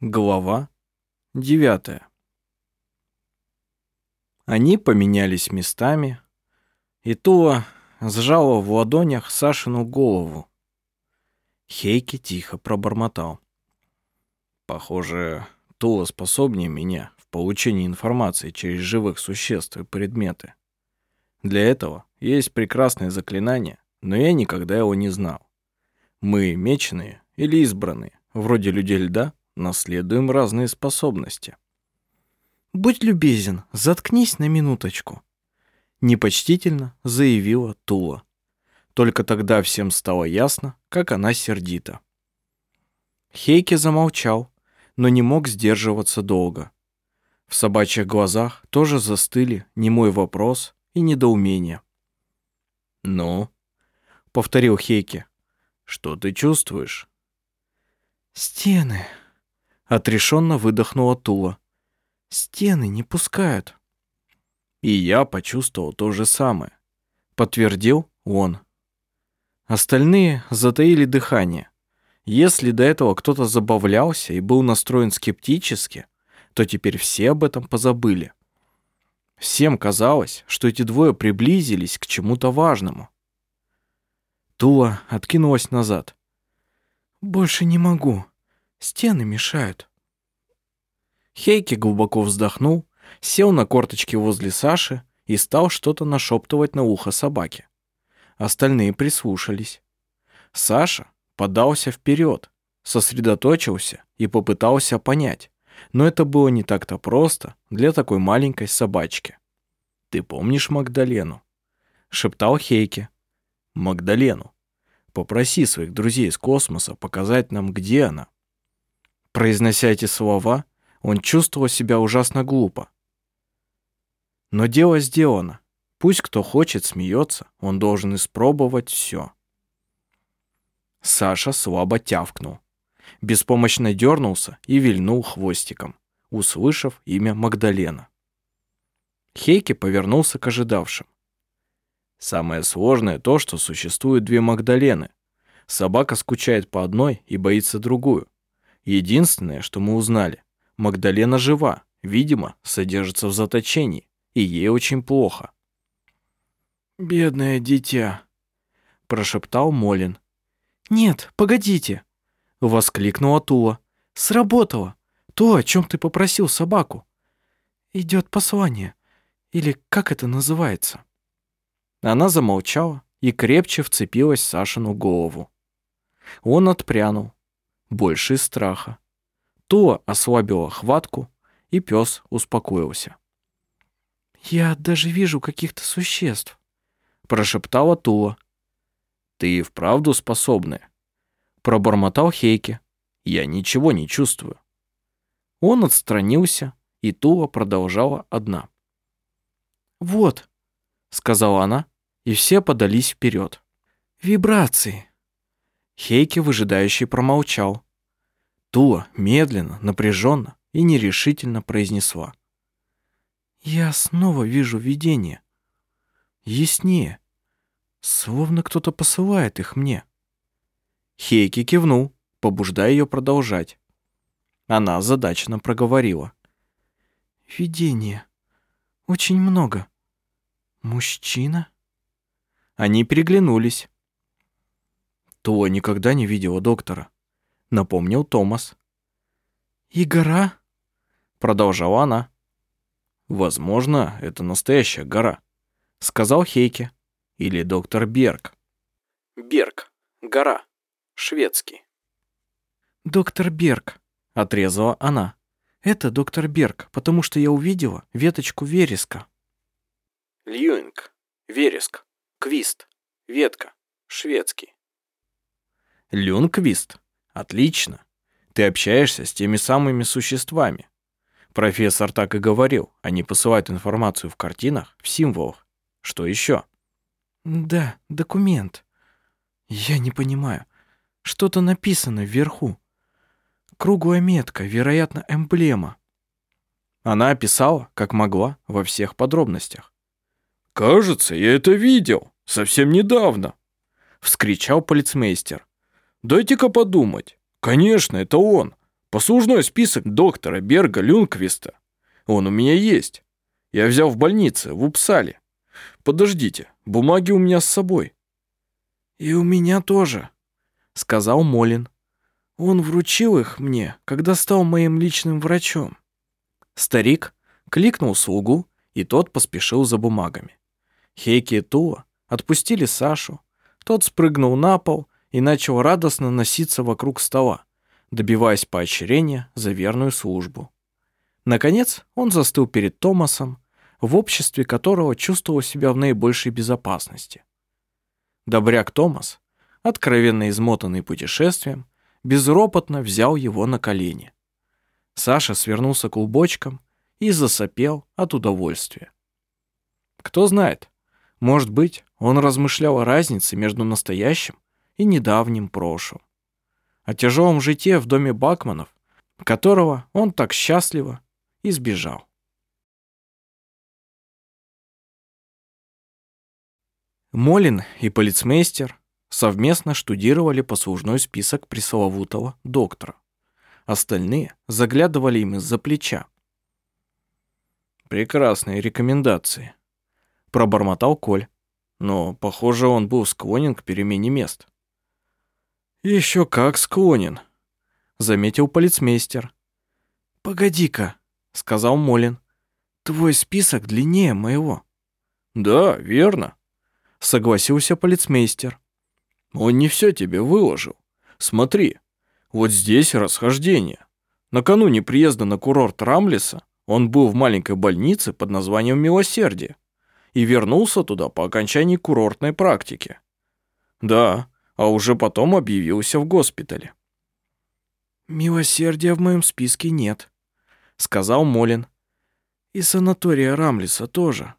Глава 9. Они поменялись местами, и Тула сжала в ладонях Сашину голову. Хейки тихо пробормотал. Похоже, Тула способнее меня в получении информации через живых существ и предметы. Для этого есть прекрасное заклинание, но я никогда его не знал. Мы меченые или избранные, вроде людей льда, наследуем разные способности. «Будь любезен, заткнись на минуточку», — непочтительно заявила Тула. Только тогда всем стало ясно, как она сердита. Хейки замолчал, но не мог сдерживаться долго. В собачьих глазах тоже застыли немой вопрос и недоумение. «Ну?» — повторил Хейки. «Что ты чувствуешь?» «Стены», Отрешенно выдохнула Тула. Стены не пускают. И я почувствовал то же самое. Подтвердил он. Остальные затаили дыхание. Если до этого кто-то забавлялся и был настроен скептически, то теперь все об этом позабыли. Всем казалось, что эти двое приблизились к чему-то важному. Тула откинулась назад. «Больше не могу», Стены мешают. Хейки глубоко вздохнул, сел на корточки возле Саши и стал что-то нашептывать на ухо собаке. Остальные прислушались. Саша подался вперед, сосредоточился и попытался понять, но это было не так-то просто для такой маленькой собачки. «Ты помнишь Магдалену?» — шептал Хейки. «Магдалену. Попроси своих друзей из космоса показать нам, где она». Произнося эти слова, он чувствовал себя ужасно глупо. Но дело сделано. Пусть кто хочет смеется, он должен испробовать все. Саша слабо тявкнул. Беспомощно дернулся и вильнул хвостиком, услышав имя Магдалена. Хейки повернулся к ожидавшим. Самое сложное то, что существует две Магдалены. Собака скучает по одной и боится другую. Единственное, что мы узнали, Магдалена жива, видимо, содержится в заточении, и ей очень плохо. «Бедное дитя», — прошептал Молин. «Нет, погодите», — воскликнула Тула. «Сработало. То, о чем ты попросил собаку. Идет послание. Или как это называется?» Она замолчала и крепче вцепилась Сашину голову. Он отпрянул, больше страха. Тула ослабила хватку, и пес успокоился. «Я даже вижу каких-то существ», — прошептала Тула. «Ты и вправду способная?» Пробормотал Хейке. «Я ничего не чувствую». Он отстранился, и Тула продолжала одна. «Вот», — сказала она, и все подались вперед. «Вибрации». Хейки выжидающий промолчал. Тула медленно, напряженно и нерешительно произнесла. «Я снова вижу видение. Яснее. Словно кто-то посылает их мне». Хейки кивнул, побуждая ее продолжать. Она задачно проговорила. «Видение. Очень много. Мужчина?» Они переглянулись. То никогда не видела доктора», — напомнил Томас. «И гора?» — продолжала она. «Возможно, это настоящая гора», — сказал Хейке. «Или доктор Берг». «Берг. Гора. Шведский». «Доктор Берг», — отрезала она. «Это доктор Берг, потому что я увидела веточку вереска». «Льюинг. Вереск. Квист. Ветка. Шведский». Люнквист. Отлично. Ты общаешься с теми самыми существами. Профессор так и говорил. Они посылают информацию в картинах, в символах. Что еще? Да, документ. Я не понимаю. Что-то написано вверху. Круглая метка, вероятно, эмблема. Она описала, как могла, во всех подробностях. «Кажется, я это видел. Совсем недавно», — вскричал полицмейстер. Дайте-ка подумать. Конечно, это он. Послужной список доктора Берга Люнквиста. Он у меня есть. Я взял в больнице, в Упсале. Подождите, бумаги у меня с собой. И у меня тоже, сказал Молин. Он вручил их мне, когда стал моим личным врачом. Старик кликнул слугу, и тот поспешил за бумагами. Хейки и Туа отпустили Сашу. Тот спрыгнул на пол и начал радостно носиться вокруг стола, добиваясь поощрения за верную службу. Наконец он застыл перед Томасом, в обществе которого чувствовал себя в наибольшей безопасности. Добряк Томас, откровенно измотанный путешествием, безропотно взял его на колени. Саша свернулся клубочком и засопел от удовольствия. Кто знает, может быть, он размышлял о разнице между настоящим и недавним прошлым. О тяжелом житье в доме Бакманов, которого он так счастливо избежал. Молин и полицмейстер совместно штудировали послужной список пресловутого доктора. Остальные заглядывали им из-за плеча. «Прекрасные рекомендации», — пробормотал Коль. Но, похоже, он был склонен к перемене мест. «Еще как склонен», — заметил полицмейстер. «Погоди-ка», — сказал Молин. «Твой список длиннее моего». «Да, верно», — согласился полицмейстер. Он не все тебе выложил. Смотри, вот здесь расхождение. Накануне приезда на курорт Рамлиса он был в маленькой больнице под названием «Милосердие» и вернулся туда по окончании курортной практики. Да, а уже потом объявился в госпитале. «Милосердия в моем списке нет», — сказал Молин. «И санатория Рамлиса тоже».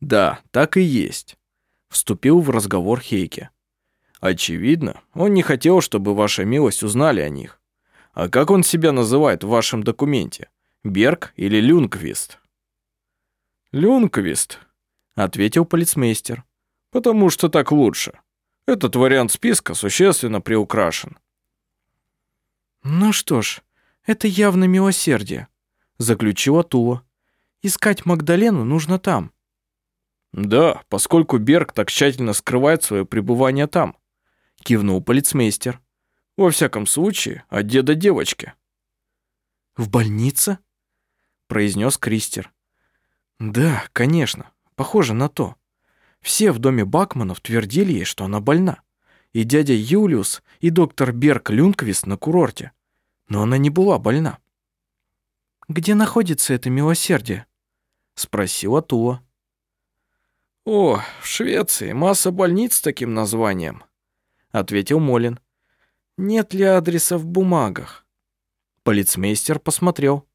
«Да, так и есть», — вступил в разговор Хейке. Очевидно, он не хотел, чтобы ваша милость узнали о них. А как он себя называет в вашем документе? Берг или Люнквист? Люнквист, ответил полицмейстер. Потому что так лучше. Этот вариант списка существенно приукрашен. Ну что ж, это явно милосердие, заключила Тула. Искать Магдалену нужно там. Да, поскольку Берг так тщательно скрывает свое пребывание там кивнул полицмейстер. Во всяком случае, от деда девочки. В больнице? произнес Кристер. Да, конечно, похоже на то. Все в доме Бакманов твердили ей, что она больна. И дядя Юлиус, и доктор Берг Люнквист на курорте. Но она не была больна. «Где находится это милосердие?» — спросила Тула. «О, в Швеции масса больниц с таким названием», ответил Молин. Нет ли адреса в бумагах? Полицмейстер посмотрел.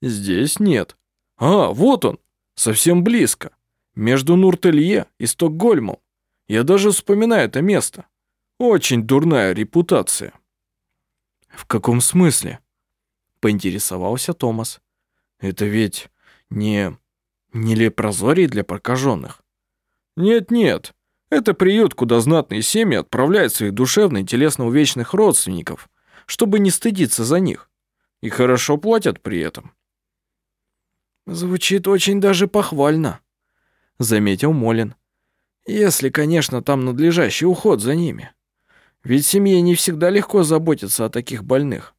Здесь нет. А, вот он, совсем близко. Между Нуртелье и Стокгольмом. Я даже вспоминаю это место. Очень дурная репутация. В каком смысле? Поинтересовался Томас. Это ведь не... не лепрозорий для прокаженных. Нет-нет, это приют, куда знатные семьи отправляют своих душевно и телесно увечных родственников, чтобы не стыдиться за них. И хорошо платят при этом. Звучит очень даже похвально, заметил Молин. Если, конечно, там надлежащий уход за ними. Ведь семье не всегда легко заботиться о таких больных.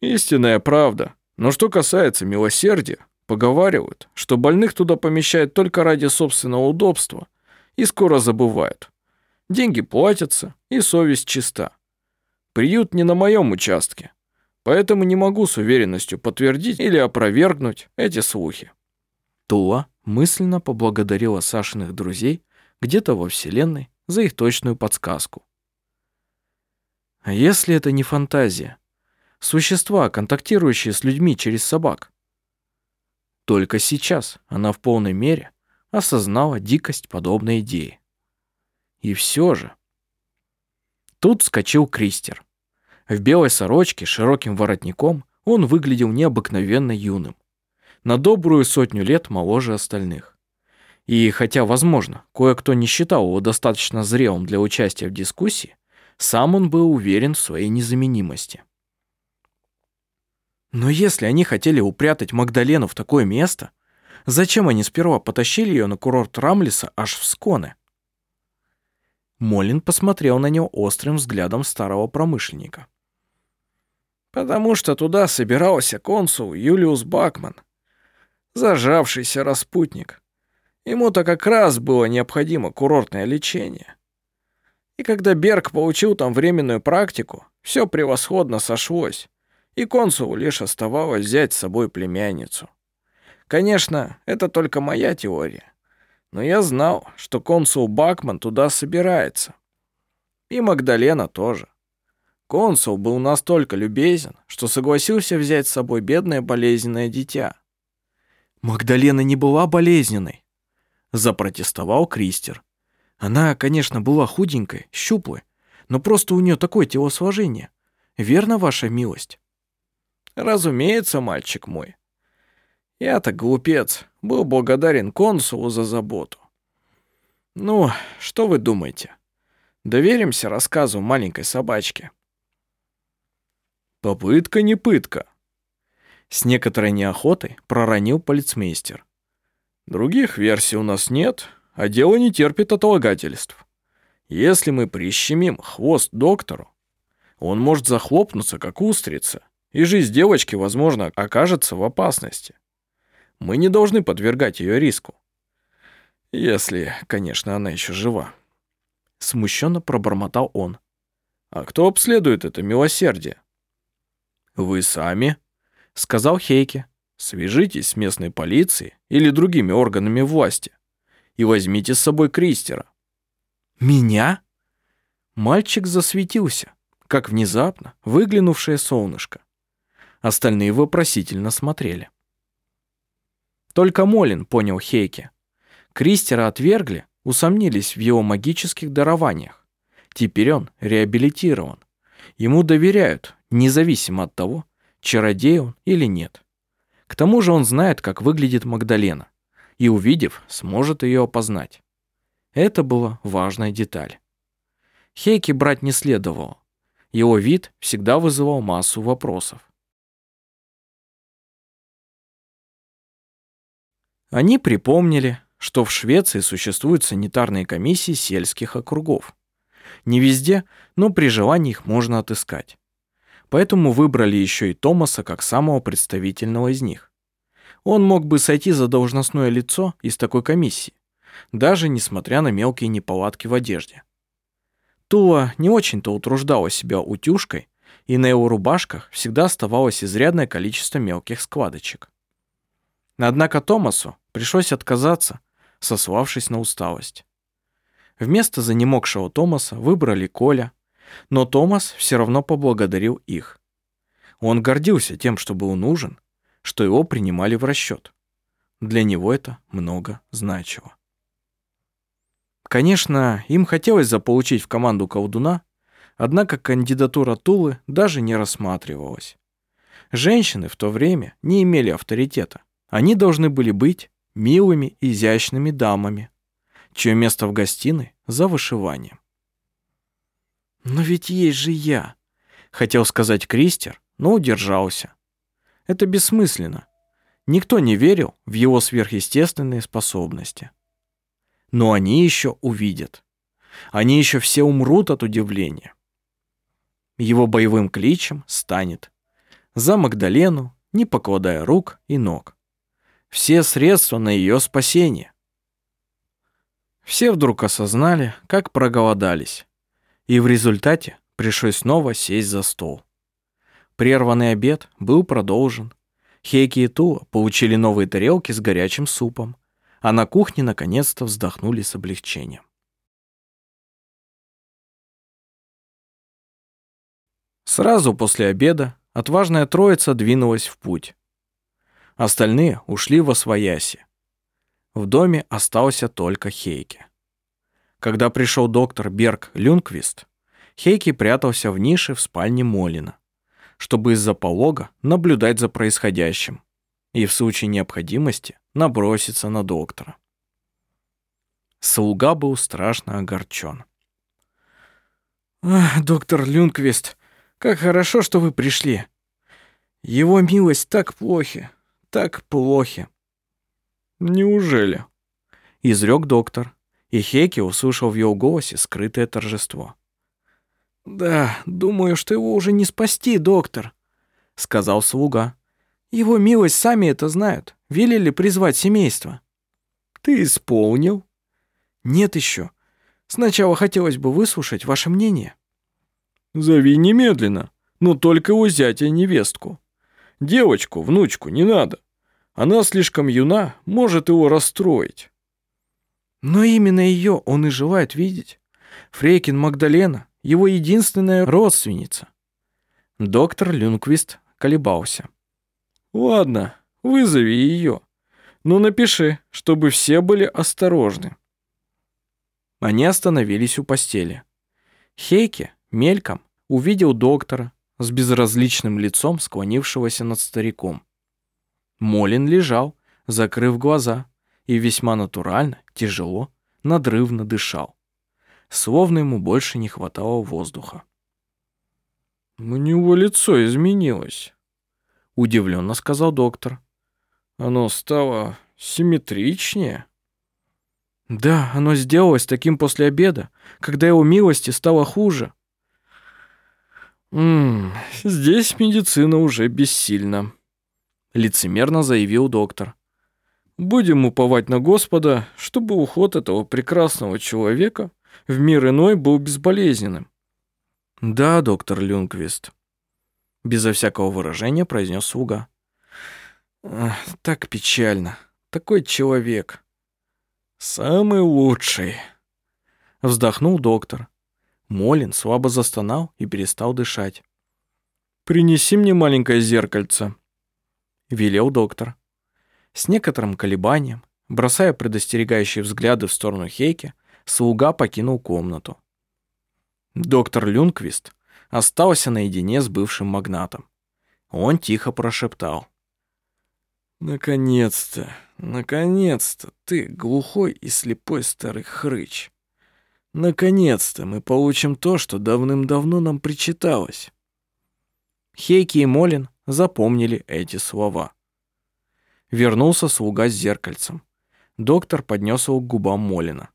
Истинная правда. Но что касается милосердия, поговаривают, что больных туда помещают только ради собственного удобства и скоро забывают. Деньги платятся, и совесть чиста. Приют не на моем участке, поэтому не могу с уверенностью подтвердить или опровергнуть эти слухи. Тула мысленно поблагодарила Сашиных друзей где-то во Вселенной за их точную подсказку. А если это не фантазия? Существа, контактирующие с людьми через собак. Только сейчас она в полной мере осознала дикость подобной идеи. И все же... Тут вскочил Кристер. В белой сорочке с широким воротником он выглядел необыкновенно юным. На добрую сотню лет моложе остальных. И хотя, возможно, кое-кто не считал его достаточно зрелым для участия в дискуссии, сам он был уверен в своей незаменимости. Но если они хотели упрятать Магдалену в такое место, зачем они сперва потащили ее на курорт Рамлиса аж в Сконы? Молин посмотрел на него острым взглядом старого промышленника. «Потому что туда собирался консул Юлиус Бакман, зажавшийся распутник. Ему-то как раз было необходимо курортное лечение. И когда Берг получил там временную практику, все превосходно сошлось и консулу лишь оставалось взять с собой племянницу. Конечно, это только моя теория, но я знал, что консул Бакман туда собирается. И Магдалена тоже. Консул был настолько любезен, что согласился взять с собой бедное болезненное дитя. Магдалена не была болезненной, запротестовал Кристер. Она, конечно, была худенькой, щуплой, но просто у нее такое телосложение. Верно, ваша милость? Разумеется, мальчик мой. Я-то глупец, был благодарен консулу за заботу. Ну, что вы думаете? Доверимся рассказу маленькой собачки. Попытка не пытка. С некоторой неохотой проронил полицмейстер. Других версий у нас нет, а дело не терпит отлагательств. Если мы прищемим хвост доктору, он может захлопнуться, как устрица, и жизнь девочки, возможно, окажется в опасности. Мы не должны подвергать ее риску. Если, конечно, она еще жива. Смущенно пробормотал он. А кто обследует это милосердие? Вы сами, сказал Хейке. Свяжитесь с местной полицией или другими органами власти и возьмите с собой Кристера. Меня? Мальчик засветился, как внезапно выглянувшее солнышко. Остальные вопросительно смотрели. Только Молин понял Хейке. Кристера отвергли, усомнились в его магических дарованиях. Теперь он реабилитирован. Ему доверяют, независимо от того, чародей он или нет. К тому же он знает, как выглядит Магдалена, и, увидев, сможет ее опознать. Это была важная деталь. Хейке брать не следовало. Его вид всегда вызывал массу вопросов. Они припомнили, что в Швеции существуют санитарные комиссии сельских округов. Не везде, но при желании их можно отыскать. Поэтому выбрали еще и Томаса как самого представительного из них. Он мог бы сойти за должностное лицо из такой комиссии, даже несмотря на мелкие неполадки в одежде. Тула не очень-то утруждала себя утюжкой, и на его рубашках всегда оставалось изрядное количество мелких складочек. Однако Томасу пришлось отказаться, сославшись на усталость. Вместо занемогшего Томаса выбрали Коля, но Томас все равно поблагодарил их. Он гордился тем, что был нужен, что его принимали в расчет. Для него это много значило. Конечно, им хотелось заполучить в команду колдуна, однако кандидатура Тулы даже не рассматривалась. Женщины в то время не имели авторитета. Они должны были быть милыми, изящными дамами, чье место в гостиной за вышиванием. «Но ведь есть же я», — хотел сказать Кристер, но удержался. Это бессмысленно. Никто не верил в его сверхъестественные способности. Но они еще увидят. Они еще все умрут от удивления. Его боевым кличем станет «За Магдалену, не покладая рук и ног» все средства на ее спасение. Все вдруг осознали, как проголодались, и в результате пришлось снова сесть за стол. Прерванный обед был продолжен. Хейки и Тула получили новые тарелки с горячим супом, а на кухне наконец-то вздохнули с облегчением. Сразу после обеда отважная троица двинулась в путь. Остальные ушли во свояси. В доме остался только Хейке. Когда пришел доктор Берг Люнквист, Хейки прятался в нише в спальне Молина, чтобы из-за полога наблюдать за происходящим и в случае необходимости наброситься на доктора. Слуга был страшно огорчен. «Доктор Люнквист, как хорошо, что вы пришли. Его милость так плохи, так плохи. Неужели? Изрек доктор, и Хеки услышал в его голосе скрытое торжество. «Да, думаю, что его уже не спасти, доктор», — сказал слуга. «Его милость сами это знают. Велели призвать семейство». «Ты исполнил?» «Нет еще. Сначала хотелось бы выслушать ваше мнение». «Зови немедленно, но только у зятя невестку. Девочку, внучку не надо. Она слишком юна, может его расстроить». Но именно ее он и желает видеть. Фрейкин Магдалена — его единственная родственница. Доктор Люнквист колебался. «Ладно, вызови ее. Но напиши, чтобы все были осторожны». Они остановились у постели. Хейке мельком увидел доктора с безразличным лицом, склонившегося над стариком. Молин лежал, закрыв глаза, и весьма натурально, тяжело, надрывно дышал. Словно ему больше не хватало воздуха. «У него лицо изменилось», — удивленно сказал доктор. «Оно стало симметричнее». «Да, оно сделалось таким после обеда, когда его милости стало хуже». «Ммм, здесь медицина уже бессильна», — лицемерно заявил доктор. Будем уповать на Господа, чтобы уход этого прекрасного человека в мир иной был безболезненным. Да, доктор Люнквист. Безо всякого выражения произнес слуга. Так печально. Такой человек. Самый лучший. Вздохнул доктор. Молин слабо застонал и перестал дышать. «Принеси мне маленькое зеркальце», — велел доктор. С некоторым колебанием, бросая предостерегающие взгляды в сторону Хейки, слуга покинул комнату. Доктор Люнквист остался наедине с бывшим магнатом. Он тихо прошептал. «Наконец-то, наконец-то, ты глухой и слепой старый хрыч. Наконец-то мы получим то, что давным-давно нам причиталось». Хейки и Молин запомнили эти слова. Вернулся слуга с зеркальцем. Доктор поднес его к губам Молина.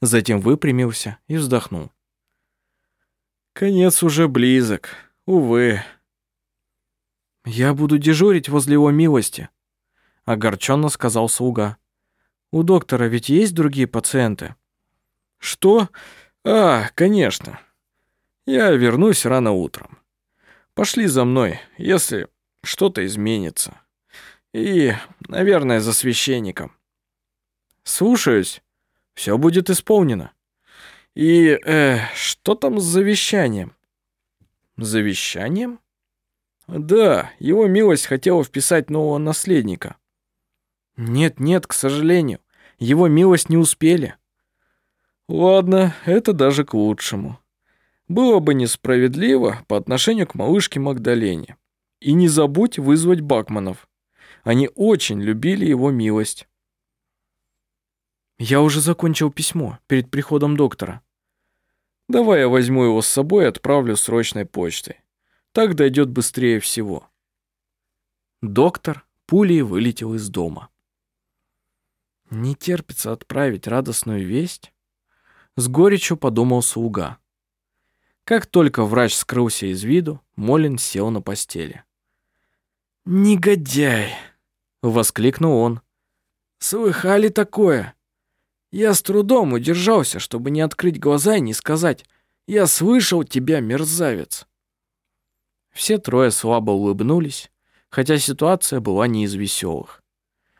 Затем выпрямился и вздохнул. «Конец уже близок, увы». «Я буду дежурить возле его милости», — огорченно сказал слуга. «У доктора ведь есть другие пациенты?» «Что? А, конечно. Я вернусь рано утром. Пошли за мной, если что-то изменится». И, наверное, за священником. Слушаюсь. Все будет исполнено. И, э, что там с завещанием? Завещанием? Да, его милость хотела вписать нового наследника. Нет, нет, к сожалению, его милость не успели. Ладно, это даже к лучшему. Было бы несправедливо по отношению к малышке Магдалене. И не забудь вызвать Бакманов. Они очень любили его милость. Я уже закончил письмо перед приходом доктора. Давай я возьму его с собой и отправлю срочной почтой. Так дойдет быстрее всего. Доктор пулей вылетел из дома. Не терпится отправить радостную весть. С горечью подумал слуга. Как только врач скрылся из виду, Молин сел на постели. «Негодяй!» Воскликнул он. «Слыхали такое? Я с трудом удержался, чтобы не открыть глаза и не сказать «Я слышал тебя, мерзавец!» Все трое слабо улыбнулись, хотя ситуация была не из веселых.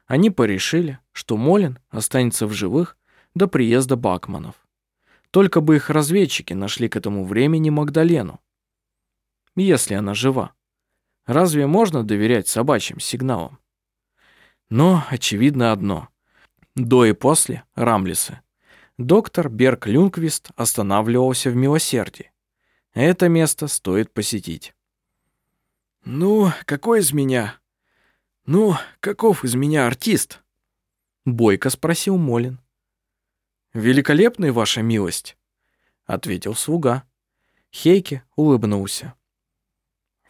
Они порешили, что Молин останется в живых до приезда Бакманов. Только бы их разведчики нашли к этому времени Магдалену. Если она жива. Разве можно доверять собачьим сигналам? Но очевидно одно. До и после Рамлисы доктор Берг Люнквист останавливался в Милосердии. Это место стоит посетить. «Ну, какой из меня? Ну, каков из меня артист?» Бойко спросил Молин. «Великолепный, ваша милость», — ответил слуга. Хейке улыбнулся.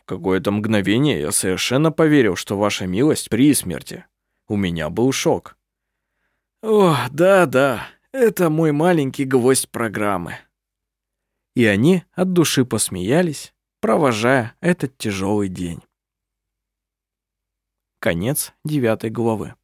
Какое-то мгновение я совершенно поверил, что ваша милость при смерти. У меня был шок. О, да-да, это мой маленький гвоздь программы. И они от души посмеялись, провожая этот тяжелый день. Конец девятой главы.